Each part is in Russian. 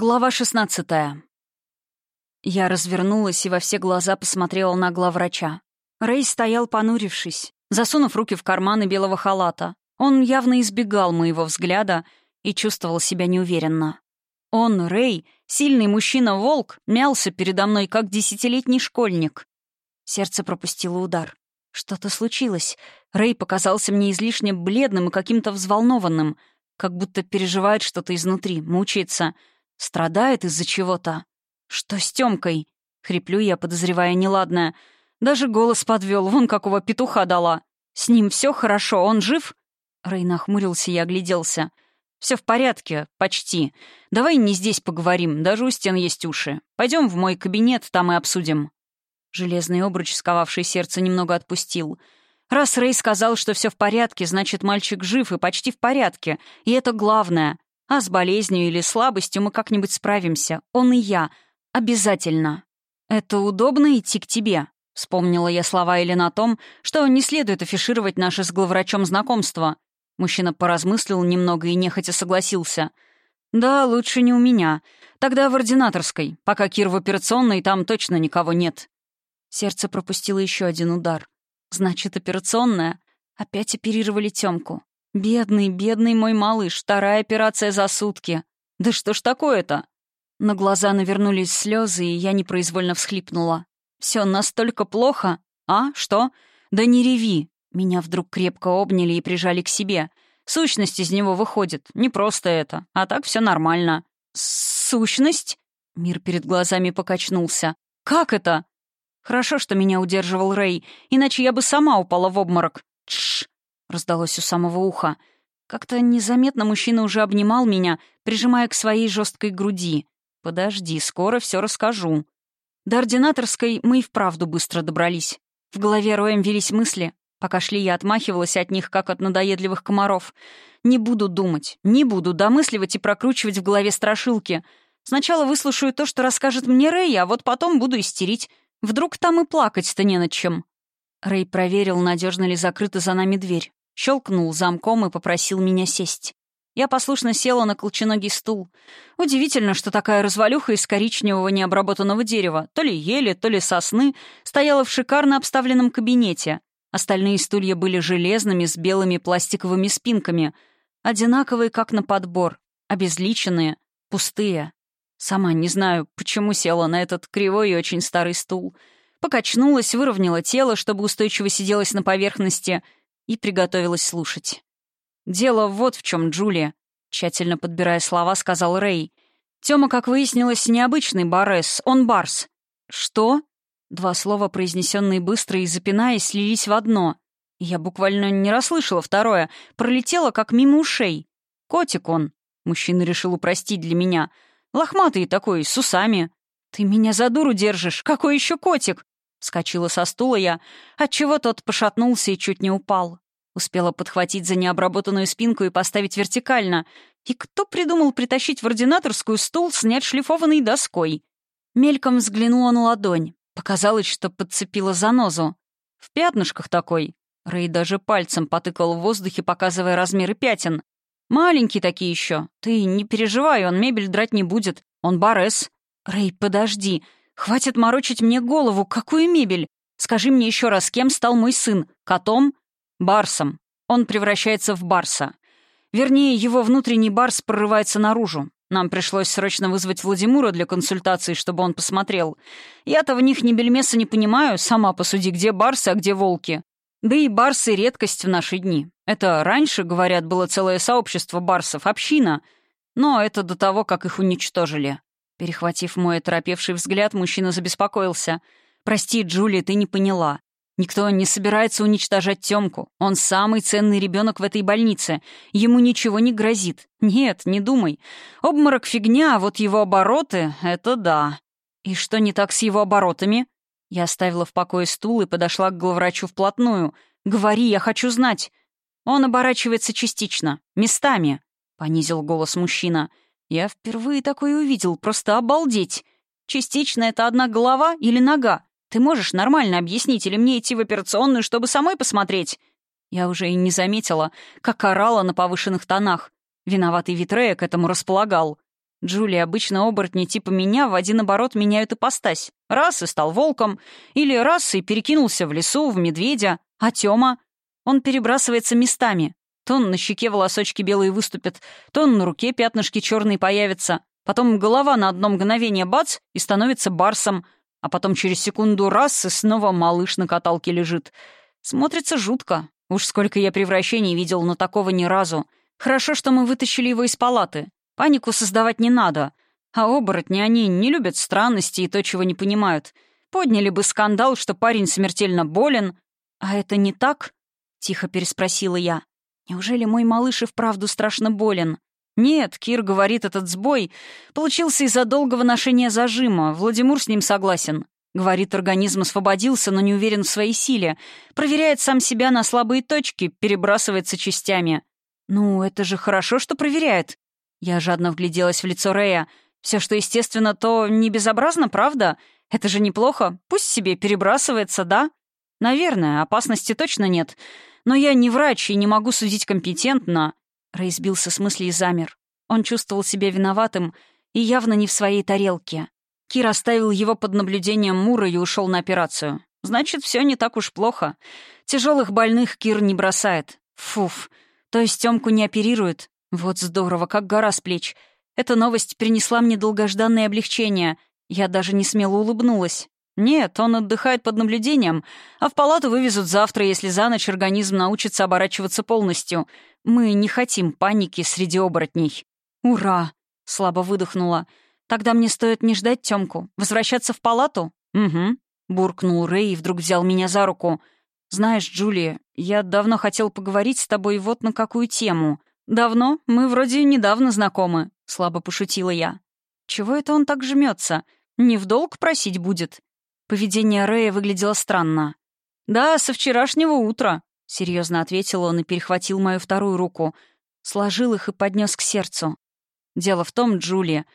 Глава 16 Я развернулась и во все глаза посмотрела на главврача. Рэй стоял понурившись, засунув руки в карманы белого халата. Он явно избегал моего взгляда и чувствовал себя неуверенно. Он, Рэй, сильный мужчина-волк, мялся передо мной, как десятилетний школьник. Сердце пропустило удар. Что-то случилось. Рэй показался мне излишне бледным и каким-то взволнованным, как будто переживает что-то изнутри, мучается — Страдает из-за чего-то. Что с Тёмкой? Хриплю я, подозревая неладное. Даже голос подвёл, вон какого петуха дала. С ним всё хорошо, он жив? Рэй нахмурился и огляделся. Всё в порядке, почти. Давай не здесь поговорим, даже у стен есть уши. Пойдём в мой кабинет, там и обсудим. Железный обруч, сковавший сердце, немного отпустил. Раз Рэй сказал, что всё в порядке, значит, мальчик жив и почти в порядке, и это главное. А с болезнью или слабостью мы как-нибудь справимся. Он и я. Обязательно. Это удобно идти к тебе. Вспомнила я слова Элен о том, что не следует афишировать наше с главврачом знакомство. Мужчина поразмыслил немного и нехотя согласился. «Да, лучше не у меня. Тогда в ординаторской, пока Кир в операционной, там точно никого нет». Сердце пропустило еще один удар. «Значит, операционная?» Опять оперировали Тёмку. «Бедный, бедный мой малыш, вторая операция за сутки. Да что ж такое-то?» На глаза навернулись слезы, и я непроизвольно всхлипнула. «Все настолько плохо? А? Что? Да не реви!» Меня вдруг крепко обняли и прижали к себе. «Сущность из него выходит. Не просто это. А так все нормально». «Сущность?» Мир перед глазами покачнулся. «Как это?» «Хорошо, что меня удерживал Рэй, иначе я бы сама упала в обморок». «Тш!» — раздалось у самого уха. Как-то незаметно мужчина уже обнимал меня, прижимая к своей жесткой груди. «Подожди, скоро все расскажу». До ординаторской мы и вправду быстро добрались. В голове роем велись мысли. Пока шли, я отмахивалась от них, как от надоедливых комаров. Не буду думать, не буду домысливать и прокручивать в голове страшилки. Сначала выслушаю то, что расскажет мне Рэй, а вот потом буду истерить. Вдруг там и плакать-то не над чем. Рэй проверил, надежно ли закрыта за нами дверь щелкнул замком и попросил меня сесть. Я послушно села на колченогий стул. Удивительно, что такая развалюха из коричневого необработанного дерева, то ли ели, то ли сосны, стояла в шикарно обставленном кабинете. Остальные стулья были железными, с белыми пластиковыми спинками. Одинаковые, как на подбор. Обезличенные, пустые. Сама не знаю, почему села на этот кривой и очень старый стул. Покачнулась, выровняла тело, чтобы устойчиво сиделась на поверхности — и приготовилась слушать. «Дело вот в чем, Джулия», — тщательно подбирая слова, сказал Рэй. «Тема, как выяснилось, необычный барес, он барс». «Что?» Два слова, произнесенные быстро и запинаясь, слились в одно. Я буквально не расслышала второе, пролетело как мимо ушей. «Котик он», — мужчина решил упростить для меня. «Лохматый такой, с усами». «Ты меня за дуру держишь, какой еще котик?» Вскочила со стула я, отчего тот пошатнулся и чуть не упал. Успела подхватить за необработанную спинку и поставить вертикально. И кто придумал притащить в ординаторскую стул, снять шлифованной доской? Мельком взглянула на ладонь. Показалось, что подцепила занозу. В пятнышках такой. Рэй даже пальцем потыкал в воздухе, показывая размеры пятен. «Маленькие такие еще. Ты не переживай, он мебель драть не будет. Он барес». «Рэй, подожди. Хватит морочить мне голову, какую мебель! Скажи мне еще раз, кем стал мой сын? Котом? Барсом. Он превращается в барса. Вернее, его внутренний барс прорывается наружу. Нам пришлось срочно вызвать Владимира для консультации, чтобы он посмотрел. Я-то в них ни бельмеса не понимаю, сама посуди, где барсы, а где волки. Да и барсы — редкость в наши дни. Это раньше, говорят, было целое сообщество барсов, община. Но это до того, как их уничтожили. Перехватив мой оторопевший взгляд, мужчина забеспокоился. «Прости, Джулия, ты не поняла. Никто не собирается уничтожать Тёмку. Он самый ценный ребёнок в этой больнице. Ему ничего не грозит. Нет, не думай. Обморок — фигня, а вот его обороты — это да. И что не так с его оборотами?» Я оставила в покое стул и подошла к главврачу вплотную. «Говори, я хочу знать». «Он оборачивается частично. Местами», — понизил голос мужчина. «Мужчина». Я впервые такое увидел, просто обалдеть. Частично это одна голова или нога. Ты можешь нормально объяснить или мне идти в операционную, чтобы самой посмотреть? Я уже и не заметила, как орала на повышенных тонах. Виноватый Витрея к этому располагал. Джулия обычно оборотни типа меня в один оборот меняют ипостась. Раз и стал волком, или раз и перекинулся в лесу, в медведя, а Тёма... Он перебрасывается местами, то на щеке волосочки белые выступят, то на руке пятнышки черные появятся. Потом голова на одно мгновение бац и становится барсом. А потом через секунду раз и снова малыш на каталке лежит. Смотрится жутко. Уж сколько я превращений видел, но такого ни разу. Хорошо, что мы вытащили его из палаты. Панику создавать не надо. А оборотни, они не любят странности и то, чего не понимают. Подняли бы скандал, что парень смертельно болен. «А это не так?» — тихо переспросила я. Неужели мой малыш и вправду страшно болен? Нет, Кир говорит, этот сбой получился из-за долгого ношения зажима. Владимир с ним согласен. Говорит, организм освободился, но не уверен в своей силе. Проверяет сам себя на слабые точки, перебрасывается частями. Ну, это же хорошо, что проверяет. Я жадно вгляделась в лицо Рея. Все, что естественно, то не безобразно, правда? Это же неплохо. Пусть себе перебрасывается, да? Наверное, опасности точно нет. Но я не врач и не могу судить компетентно. Рэй сбился с мысли и замер. Он чувствовал себя виноватым и явно не в своей тарелке. Кир оставил его под наблюдением Мура и ушел на операцию. Значит, все не так уж плохо. Тяжелых больных Кир не бросает. Фуф. То есть Тёмку не оперируют? Вот здорово, как гора с плеч. Эта новость принесла мне долгожданное облегчение. Я даже не смело улыбнулась. «Нет, он отдыхает под наблюдением, а в палату вывезут завтра, если за ночь организм научится оборачиваться полностью. Мы не хотим паники среди оборотней». «Ура!» — слабо выдохнула. «Тогда мне стоит не ждать Тёмку. Возвращаться в палату?» «Угу», — буркнул Рэй и вдруг взял меня за руку. «Знаешь, Джулия, я давно хотел поговорить с тобой вот на какую тему. Давно? Мы вроде недавно знакомы», — слабо пошутила я. «Чего это он так жмется? Не в долг просить будет?» Поведение Рэя выглядело странно. «Да, со вчерашнего утра», — серьезно ответил он и перехватил мою вторую руку, сложил их и поднес к сердцу. «Дело в том, Джулия,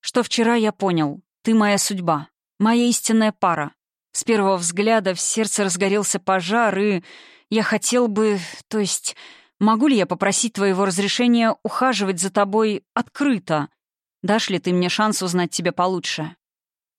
что вчера я понял, ты моя судьба, моя истинная пара. С первого взгляда в сердце разгорелся пожар, и я хотел бы... То есть, могу ли я попросить твоего разрешения ухаживать за тобой открыто? Дашь ли ты мне шанс узнать тебя получше?»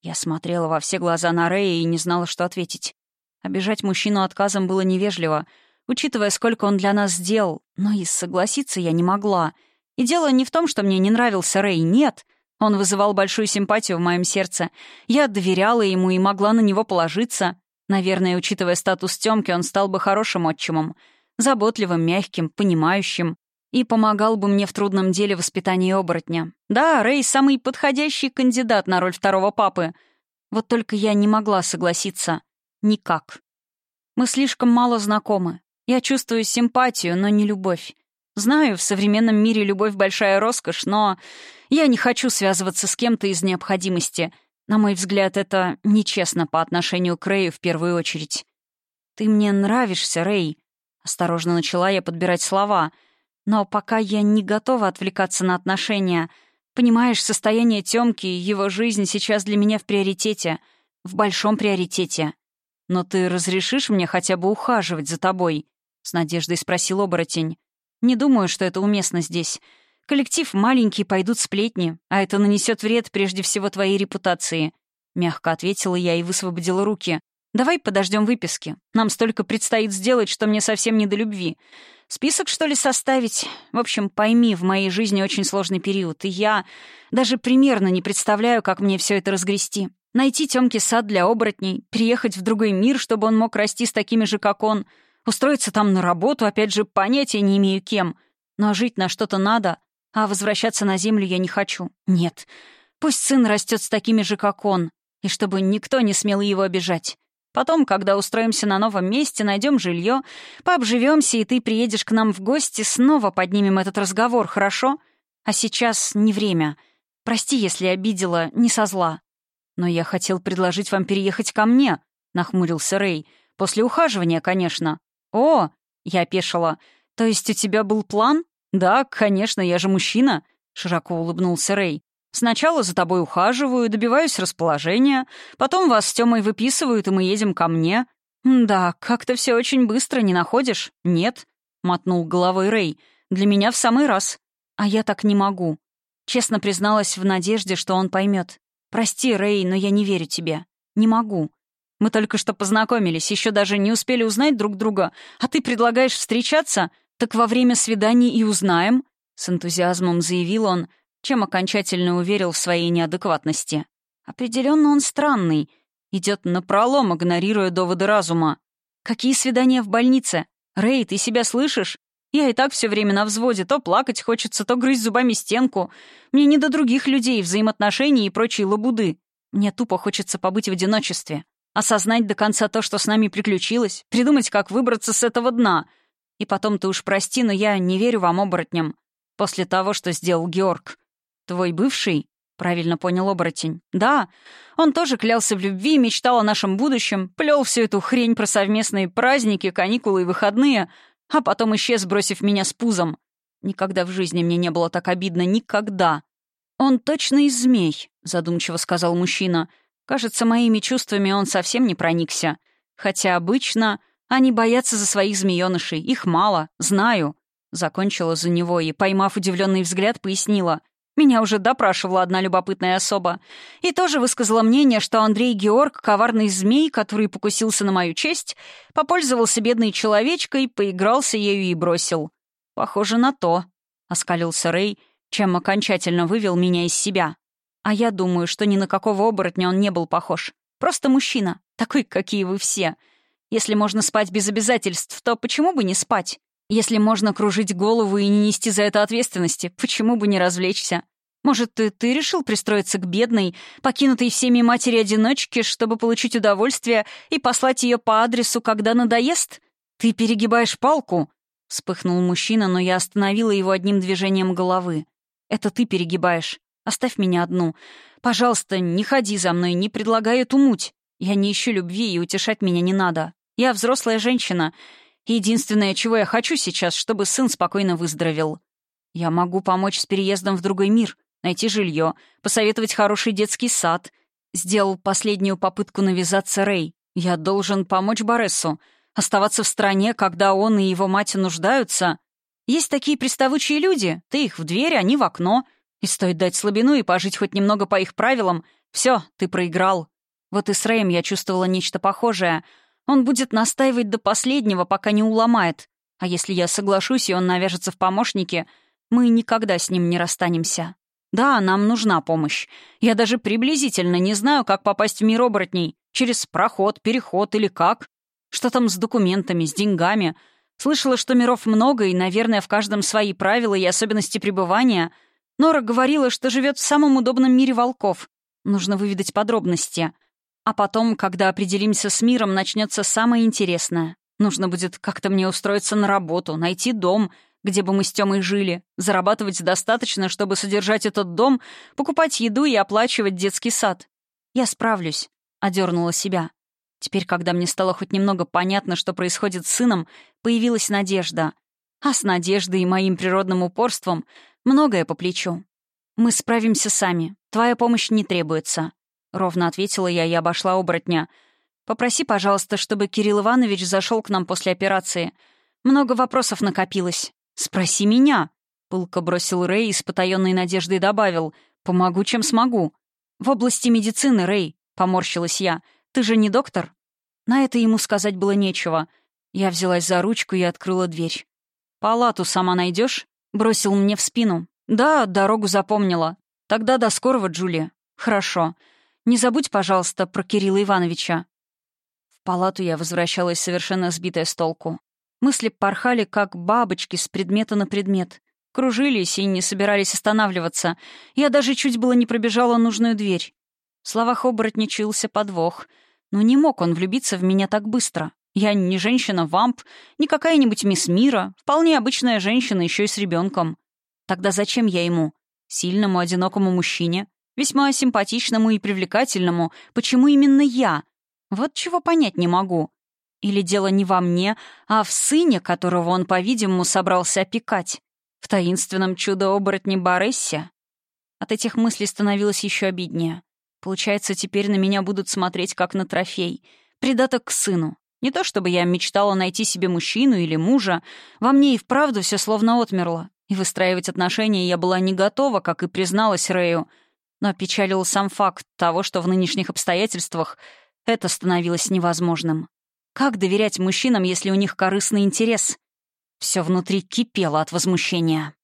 Я смотрела во все глаза на Рэя и не знала, что ответить. Обижать мужчину отказом было невежливо, учитывая, сколько он для нас сделал, но и согласиться я не могла. И дело не в том, что мне не нравился Рэй, нет. Он вызывал большую симпатию в моем сердце. Я доверяла ему и могла на него положиться. Наверное, учитывая статус Тёмки, он стал бы хорошим отчимом. Заботливым, мягким, понимающим и помогал бы мне в трудном деле воспитания оборотня. Да, Рэй — самый подходящий кандидат на роль второго папы. Вот только я не могла согласиться. Никак. Мы слишком мало знакомы. Я чувствую симпатию, но не любовь. Знаю, в современном мире любовь — большая роскошь, но я не хочу связываться с кем-то из необходимости. На мой взгляд, это нечестно по отношению к Рэю в первую очередь. «Ты мне нравишься, Рэй», — осторожно начала я подбирать слова — но пока я не готова отвлекаться на отношения. Понимаешь, состояние Тёмки и его жизнь сейчас для меня в приоритете. В большом приоритете. Но ты разрешишь мне хотя бы ухаживать за тобой?» С надеждой спросил оборотень. «Не думаю, что это уместно здесь. Коллектив маленький, пойдут сплетни, а это нанесет вред прежде всего твоей репутации». Мягко ответила я и высвободила руки. Давай подождем выписки. Нам столько предстоит сделать, что мне совсем не до любви. Список, что ли, составить? В общем, пойми, в моей жизни очень сложный период, и я даже примерно не представляю, как мне все это разгрести. Найти Тёмке сад для оборотней, переехать в другой мир, чтобы он мог расти с такими же, как он, устроиться там на работу, опять же, понятия не имею кем. Но жить на что-то надо, а возвращаться на землю я не хочу. Нет. Пусть сын растет с такими же, как он, и чтобы никто не смел его обижать. Потом, когда устроимся на новом месте, найдем жилье, пообживемся, и ты приедешь к нам в гости, снова поднимем этот разговор, хорошо? А сейчас не время. Прости, если обидела, не со зла. Но я хотел предложить вам переехать ко мне, нахмурился Рэй. После ухаживания, конечно. О, я опешила. То есть у тебя был план? Да, конечно, я же мужчина, широко улыбнулся Рэй. Сначала за тобой ухаживаю, добиваюсь расположения, потом вас с Тёмой выписывают, и мы едем ко мне. Да, как-то все очень быстро, не находишь? Нет, мотнул головой Рэй. Для меня в самый раз. А я так не могу. Честно призналась в надежде, что он поймет. Прости, Рэй, но я не верю тебе. Не могу. Мы только что познакомились, еще даже не успели узнать друг друга, а ты предлагаешь встречаться? Так во время свиданий и узнаем, с энтузиазмом заявил он, — чем окончательно уверил в своей неадекватности. Определенно он странный, идет напролом, игнорируя доводы разума. Какие свидания в больнице? Рэй, ты себя слышишь? Я и так все время на взводе, то плакать хочется, то грызть зубами стенку. Мне не до других людей, взаимоотношений и прочей лабуды. Мне тупо хочется побыть в одиночестве, осознать до конца то, что с нами приключилось, придумать, как выбраться с этого дна. И потом ты уж прости, но я не верю вам, оборотням. После того, что сделал Георг. «Твой бывший?» — правильно понял оборотень. «Да, он тоже клялся в любви, мечтал о нашем будущем, плел всю эту хрень про совместные праздники, каникулы и выходные, а потом исчез, бросив меня с пузом. Никогда в жизни мне не было так обидно, никогда!» «Он точно из змей», — задумчиво сказал мужчина. «Кажется, моими чувствами он совсем не проникся. Хотя обычно они боятся за своих змеёнышей. Их мало, знаю». Закончила за него и, поймав удивленный взгляд, пояснила — меня уже допрашивала одна любопытная особа. И тоже высказала мнение, что Андрей Георг, коварный змей, который покусился на мою честь, попользовался бедной человечкой, поигрался ею и бросил. «Похоже на то», — оскалился Рэй, чем окончательно вывел меня из себя. А я думаю, что ни на какого оборотня он не был похож. Просто мужчина, такой, какие вы все. Если можно спать без обязательств, то почему бы не спать? Если можно кружить голову и не нести за это ответственности, почему бы не развлечься? Может, ты, ты решил пристроиться к бедной, покинутой всеми матери-одиночке, чтобы получить удовольствие и послать ее по адресу, когда надоест? Ты перегибаешь палку?» Вспыхнул мужчина, но я остановила его одним движением головы. «Это ты перегибаешь. Оставь меня одну. Пожалуйста, не ходи за мной, не предлагай эту муть. Я не ищу любви, и утешать меня не надо. Я взрослая женщина. Единственное, чего я хочу сейчас, чтобы сын спокойно выздоровел. Я могу помочь с переездом в другой мир, найти жилье, посоветовать хороший детский сад. Сделал последнюю попытку навязаться Рэй. Я должен помочь Боресу. Оставаться в стране, когда он и его мать нуждаются. Есть такие приставучие люди. Ты их в дверь, они в окно. И стоит дать слабину и пожить хоть немного по их правилам. Все, ты проиграл. Вот и с Рэем я чувствовала нечто похожее — он будет настаивать до последнего, пока не уломает. А если я соглашусь, и он навяжется в помощнике, мы никогда с ним не расстанемся. Да, нам нужна помощь. Я даже приблизительно не знаю, как попасть в мир оборотней. Через проход, переход или как. Что там с документами, с деньгами. Слышала, что миров много, и, наверное, в каждом свои правила и особенности пребывания. Нора говорила, что живет в самом удобном мире волков. Нужно выведать подробности. А потом, когда определимся с миром, начнется самое интересное. Нужно будет как-то мне устроиться на работу, найти дом, где бы мы с Тёмой жили, зарабатывать достаточно, чтобы содержать этот дом, покупать еду и оплачивать детский сад. «Я справлюсь», — одернула себя. Теперь, когда мне стало хоть немного понятно, что происходит с сыном, появилась надежда. А с надеждой и моим природным упорством многое по плечу. «Мы справимся сами. Твоя помощь не требуется», — ровно ответила я и обошла оборотня. «Попроси, пожалуйста, чтобы Кирилл Иванович зашел к нам после операции. Много вопросов накопилось. Спроси меня!» — пылко бросил Рэй и с потаенной надеждой добавил. «Помогу, чем смогу». «В области медицины, Рэй», — поморщилась я. «Ты же не доктор?» На это ему сказать было нечего. Я взялась за ручку и открыла дверь. «Палату сама найдешь? бросил мне в спину. «Да, дорогу запомнила. Тогда до скорого, Джулия». «Хорошо. Не забудь, пожалуйста, про Кирилла Ивановича». В палату я возвращалась совершенно сбитая с толку. Мысли порхали, как бабочки, с предмета на предмет. Кружились и не собирались останавливаться. Я даже чуть было не пробежала нужную дверь. В словах оборотня подвох. Но не мог он влюбиться в меня так быстро. Я не женщина-вамп, не какая-нибудь мисс мира, вполне обычная женщина, еще и с ребенком. Тогда зачем я ему? Сильному, одинокому мужчине? весьма симпатичному и привлекательному, почему именно я? Вот чего понять не могу. Или дело не во мне, а в сыне, которого он, по-видимому, собрался опекать. В таинственном чудо-оборотне Барессе. От этих мыслей становилось еще обиднее. Получается, теперь на меня будут смотреть как на трофей. Придаток к сыну. Не то чтобы я мечтала найти себе мужчину или мужа. Во мне и вправду все словно отмерло. И выстраивать отношения я была не готова, как и призналась Рэю — но опечалил сам факт того, что в нынешних обстоятельствах это становилось невозможным. Как доверять мужчинам, если у них корыстный интерес? Все внутри кипело от возмущения.